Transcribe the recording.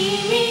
see me.